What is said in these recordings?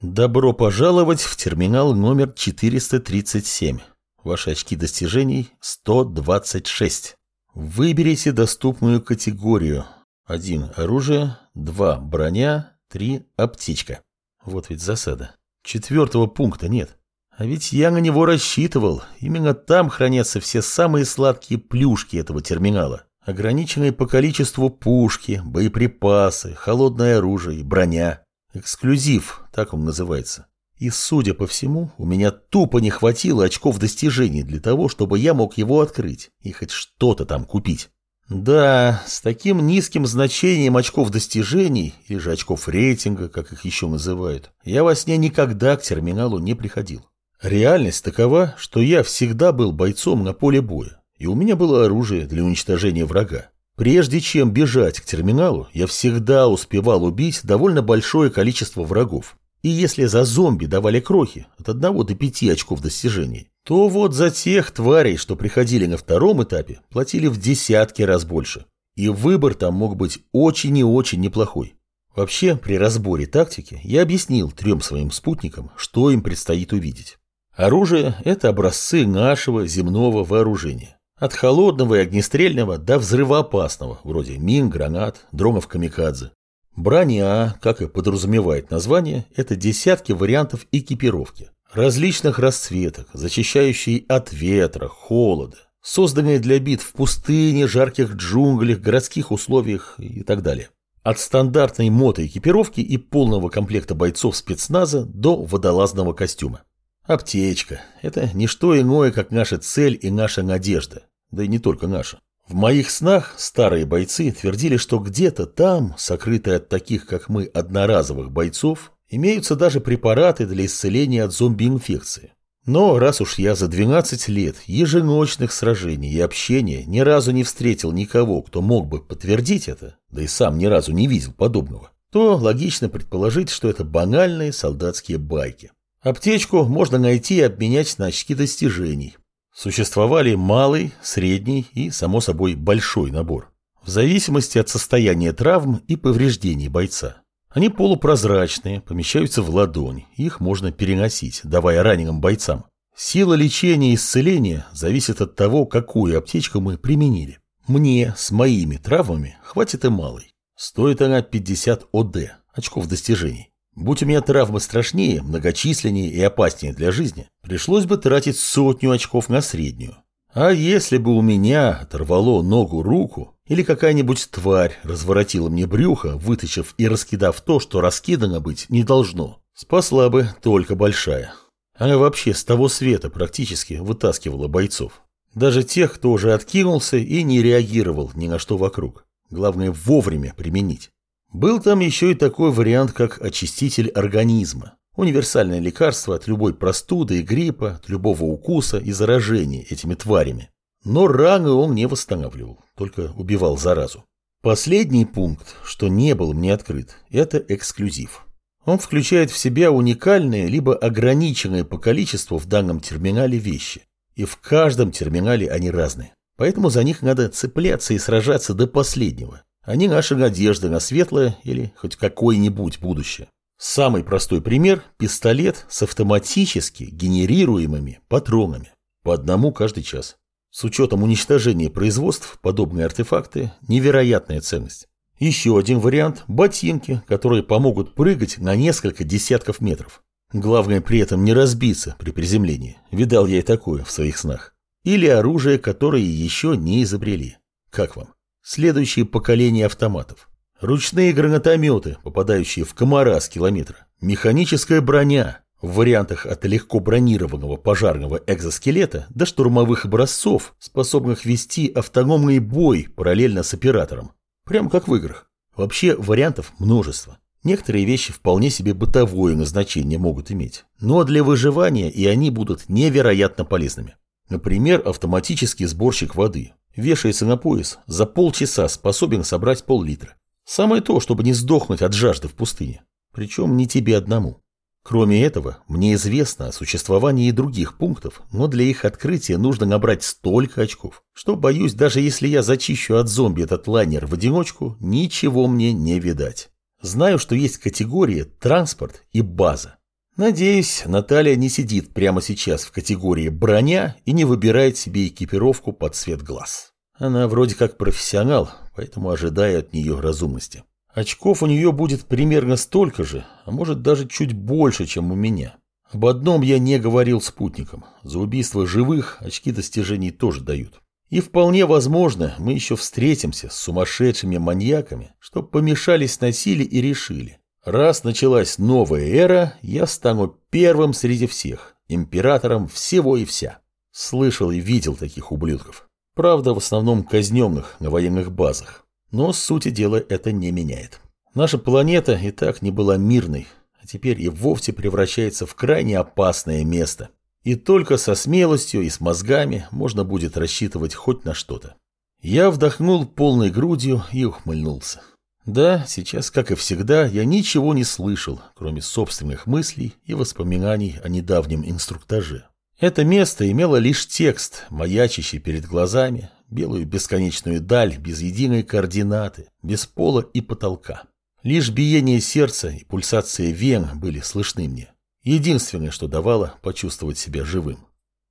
Добро пожаловать в терминал номер 437. Ваши очки достижений 126. Выберите доступную категорию. 1. Оружие. 2. Броня. 3. Аптечка. Вот ведь засада. Четвертого пункта нет. А ведь я на него рассчитывал. Именно там хранятся все самые сладкие плюшки этого терминала. Ограниченные по количеству пушки, боеприпасы, холодное оружие, броня. Эксклюзив, так он называется. И, судя по всему, у меня тупо не хватило очков достижений для того, чтобы я мог его открыть и хоть что-то там купить. Да, с таким низким значением очков достижений, или же очков рейтинга, как их еще называют, я во сне никогда к терминалу не приходил. Реальность такова, что я всегда был бойцом на поле боя, и у меня было оружие для уничтожения врага. Прежде чем бежать к терминалу, я всегда успевал убить довольно большое количество врагов. И если за зомби давали крохи от 1 до 5 очков достижений, то вот за тех тварей, что приходили на втором этапе, платили в десятки раз больше. И выбор там мог быть очень и очень неплохой. Вообще, при разборе тактики я объяснил трем своим спутникам, что им предстоит увидеть. Оружие – это образцы нашего земного вооружения. От холодного и огнестрельного до взрывоопасного, вроде мин, гранат, дронов камикадзе. Броня, как и подразумевает название, это десятки вариантов экипировки. Различных расцветок, защищающие от ветра, холода, созданные для битв в пустыне, жарких джунглях, городских условиях и так далее. От стандартной мотоэкипировки и полного комплекта бойцов спецназа до водолазного костюма. Аптечка – это не что иное, как наша цель и наша надежда да и не только наша. В моих снах старые бойцы твердили, что где-то там, сокрытые от таких, как мы, одноразовых бойцов, имеются даже препараты для исцеления от зомби-инфекции. Но раз уж я за 12 лет еженочных сражений и общения ни разу не встретил никого, кто мог бы подтвердить это, да и сам ни разу не видел подобного, то логично предположить, что это банальные солдатские байки. Аптечку можно найти и обменять на очки достижений, Существовали малый, средний и, само собой, большой набор. В зависимости от состояния травм и повреждений бойца. Они полупрозрачные, помещаются в ладонь, их можно переносить, давая раненым бойцам. Сила лечения и исцеления зависит от того, какую аптечку мы применили. Мне с моими травмами хватит и малой. Стоит она 50 ОД, очков достижений. Будь у меня травмы страшнее, многочисленнее и опаснее для жизни, пришлось бы тратить сотню очков на среднюю. А если бы у меня оторвало ногу-руку, или какая-нибудь тварь разворотила мне брюхо, вытащив и раскидав то, что раскидано быть не должно, спасла бы только большая. Она вообще с того света практически вытаскивала бойцов. Даже тех, кто уже откинулся и не реагировал ни на что вокруг. Главное вовремя применить. Был там еще и такой вариант, как очиститель организма. Универсальное лекарство от любой простуды и гриппа, от любого укуса и заражения этими тварями. Но раны он не восстанавливал, только убивал заразу. Последний пункт, что не был мне открыт, это эксклюзив. Он включает в себя уникальные либо ограниченные по количеству в данном терминале вещи. И в каждом терминале они разные. Поэтому за них надо цепляться и сражаться до последнего. Они наша надежда на светлое или хоть какое-нибудь будущее. Самый простой пример – пистолет с автоматически генерируемыми патронами. По одному каждый час. С учетом уничтожения производств подобные артефакты – невероятная ценность. Еще один вариант – ботинки, которые помогут прыгать на несколько десятков метров. Главное при этом не разбиться при приземлении. Видал я и такое в своих снах. Или оружие, которое еще не изобрели. Как вам? Следующее поколение автоматов. Ручные гранатометы, попадающие в комара с километра. Механическая броня в вариантах от легко бронированного пожарного экзоскелета до штурмовых образцов, способных вести автономный бой параллельно с оператором. Прям как в играх. Вообще вариантов множество. Некоторые вещи вполне себе бытовое назначение могут иметь. Но для выживания и они будут невероятно полезными. Например, автоматический сборщик воды. Вешается на пояс, за полчаса способен собрать пол-литра. Самое то, чтобы не сдохнуть от жажды в пустыне. Причем не тебе одному. Кроме этого, мне известно о существовании других пунктов, но для их открытия нужно набрать столько очков, что, боюсь, даже если я зачищу от зомби этот лайнер в одиночку, ничего мне не видать. Знаю, что есть категории транспорт и база. Надеюсь, Наталья не сидит прямо сейчас в категории «броня» и не выбирает себе экипировку под цвет глаз. Она вроде как профессионал, поэтому ожидаю от нее разумности. Очков у нее будет примерно столько же, а может даже чуть больше, чем у меня. Об одном я не говорил спутникам. За убийство живых очки достижений тоже дают. И вполне возможно, мы еще встретимся с сумасшедшими маньяками, что помешались на силе и решили. Раз началась новая эра, я стану первым среди всех, императором всего и вся. Слышал и видел таких ублюдков. Правда, в основном казненных на военных базах. Но сути дела это не меняет. Наша планета и так не была мирной, а теперь и вовсе превращается в крайне опасное место. И только со смелостью и с мозгами можно будет рассчитывать хоть на что-то. Я вдохнул полной грудью и ухмыльнулся. Да, сейчас, как и всегда, я ничего не слышал, кроме собственных мыслей и воспоминаний о недавнем инструктаже. Это место имело лишь текст, маячащий перед глазами, белую бесконечную даль без единой координаты, без пола и потолка. Лишь биение сердца и пульсация вен были слышны мне. Единственное, что давало почувствовать себя живым.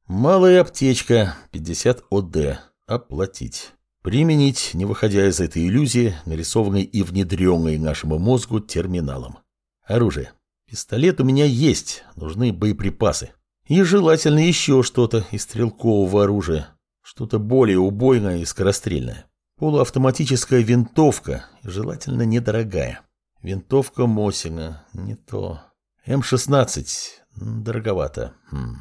Малая аптечка, 50 ОД. Оплатить. Применить, не выходя из этой иллюзии, нарисованной и внедренной нашему мозгу терминалом. Оружие. Пистолет у меня есть, нужны боеприпасы. И желательно еще что-то из стрелкового оружия. Что-то более убойное и скорострельное. Полуавтоматическая винтовка, желательно недорогая. Винтовка Мосина, не то. М-16, дороговато. Хм.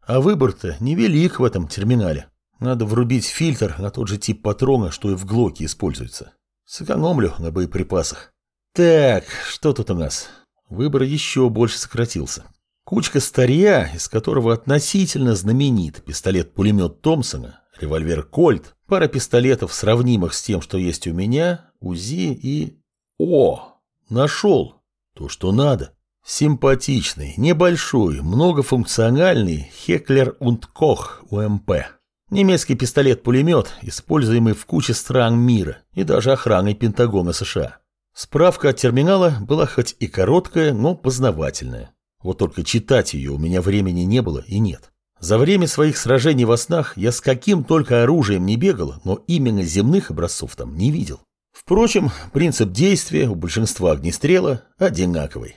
А выбор-то невелик в этом терминале. Надо врубить фильтр на тот же тип патрона, что и в Глоке используется. Сэкономлю на боеприпасах. Так, что тут у нас? Выбор еще больше сократился. Кучка старья, из которого относительно знаменит пистолет-пулемет Томпсона, револьвер Кольт, пара пистолетов, сравнимых с тем, что есть у меня, УЗИ и... О, нашел! То, что надо. Симпатичный, небольшой, многофункциональный Хеклер und УМП. Немецкий пистолет-пулемет, используемый в куче стран мира и даже охраной Пентагона США. Справка от терминала была хоть и короткая, но познавательная. Вот только читать ее у меня времени не было и нет. За время своих сражений во снах я с каким только оружием не бегал, но именно земных образцов там не видел. Впрочем, принцип действия у большинства огнестрела одинаковый.